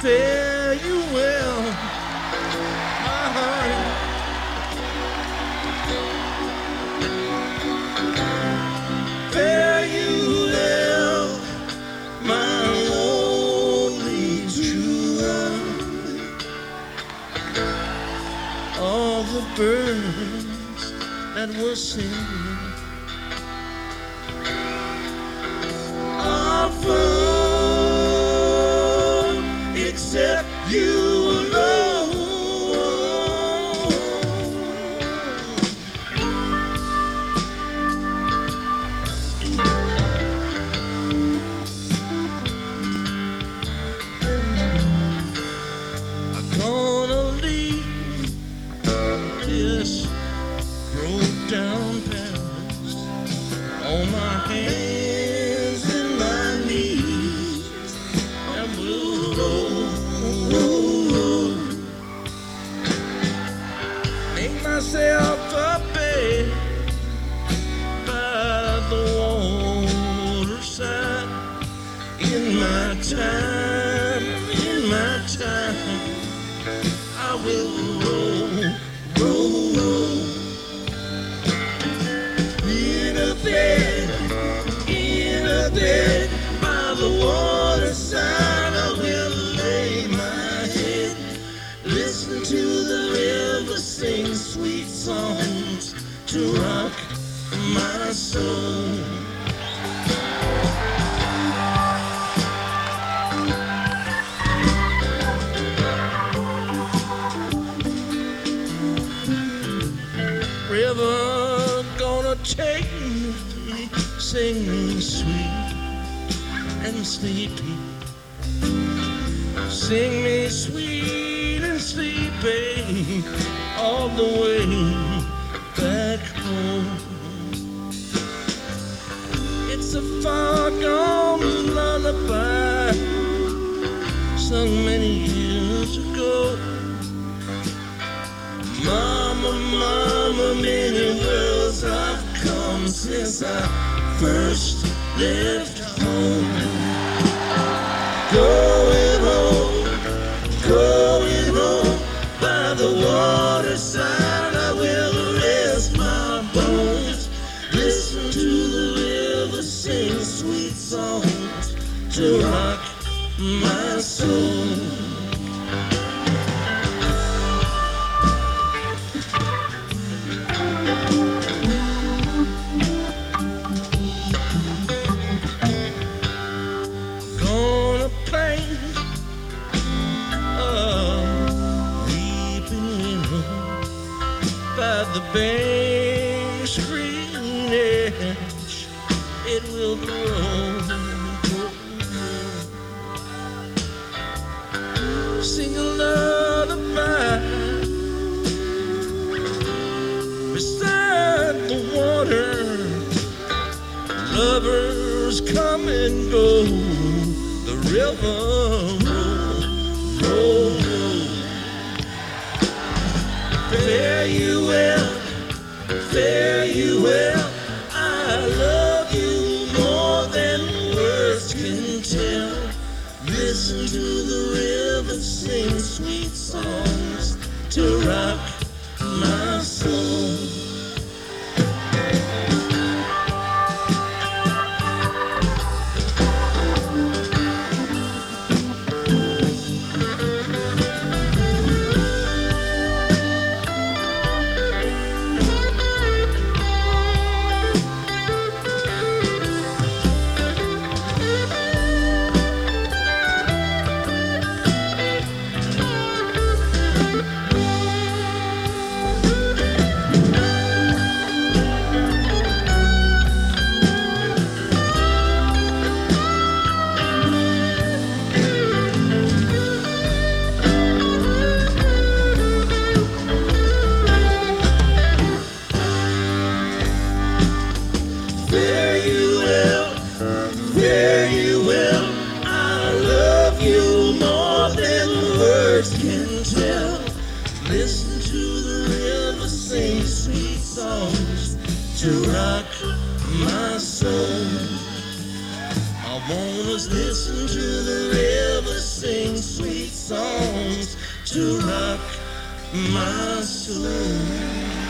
Fare The birds that were singing time, in my time, I will roll, roll, roll. In a bed, in a bed by the waterside, I will lay my head. Listen to the river sing sweet songs to rock my soul. Sing me sweet and sleepy. Sing me sweet and sleepy all the way back home. It's a far gone lullaby sung many years ago. Mama, mama, many worlds I've come since I first left home. Going bank's green edge. It will grow. Sing a lullaby beside the water. Lovers come and go. The river roll, roll, roll. Fare you well, fare you well. I love you more than words can tell. Listen to the river sing sweet songs to rock my soul. I wanna listen to the river sing sweet songs to rock my soul.